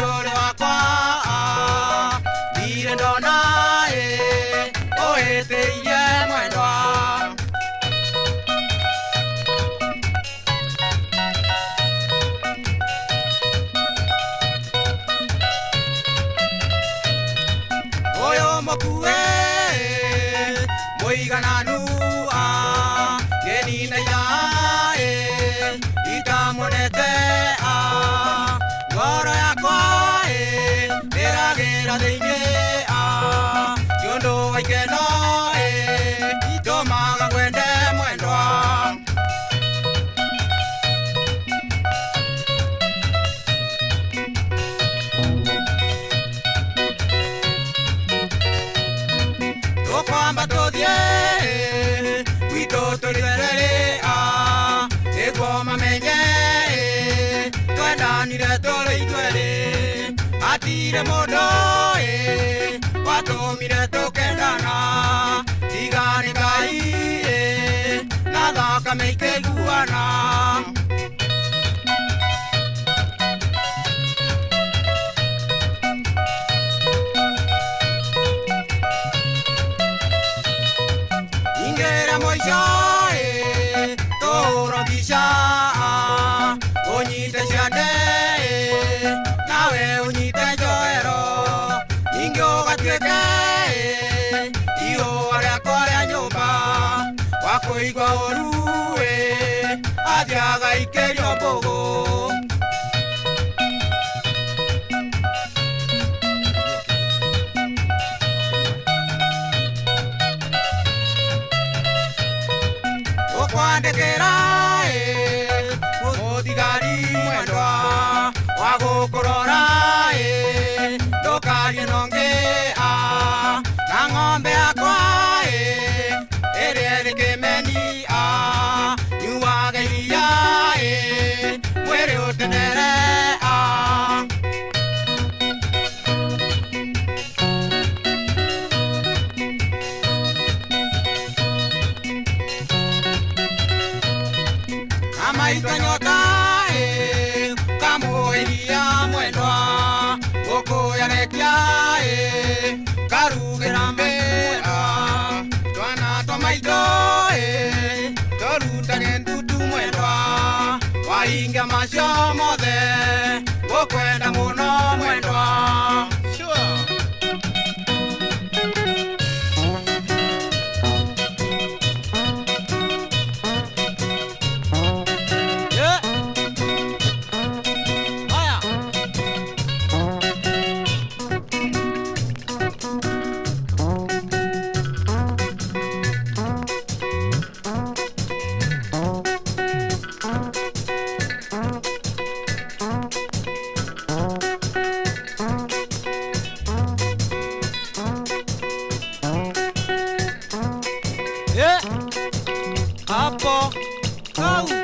ũrĩ wakwa ah, ndirĩ ndona eh, ũhĩtĩirie mwendwa. Ũyũ mũkuĩ mũigananu a gĩninaia itamuonete a ĩragĩra thĩinĩ a ah, kĩũndũ wa ikeno itũmaga eh, ngwende mwendwa. Tũkwamba tũthiĩ gwitũ tũrĩerĩ a ah, nĩguo mamenye eh, twendanire tũrĩ ithuerĩ hatire mũndũ watũmire tũkendana tiga nĩ ngai na mbica ũnyite ciande kũigua ũru ĩ, athiaga ikĩrio mbũgũ mũthigari mwendwa wa gũkũrora ndũkarie nongĩ mwĩrĩ mainga macio mothe gukwenda muno Oh.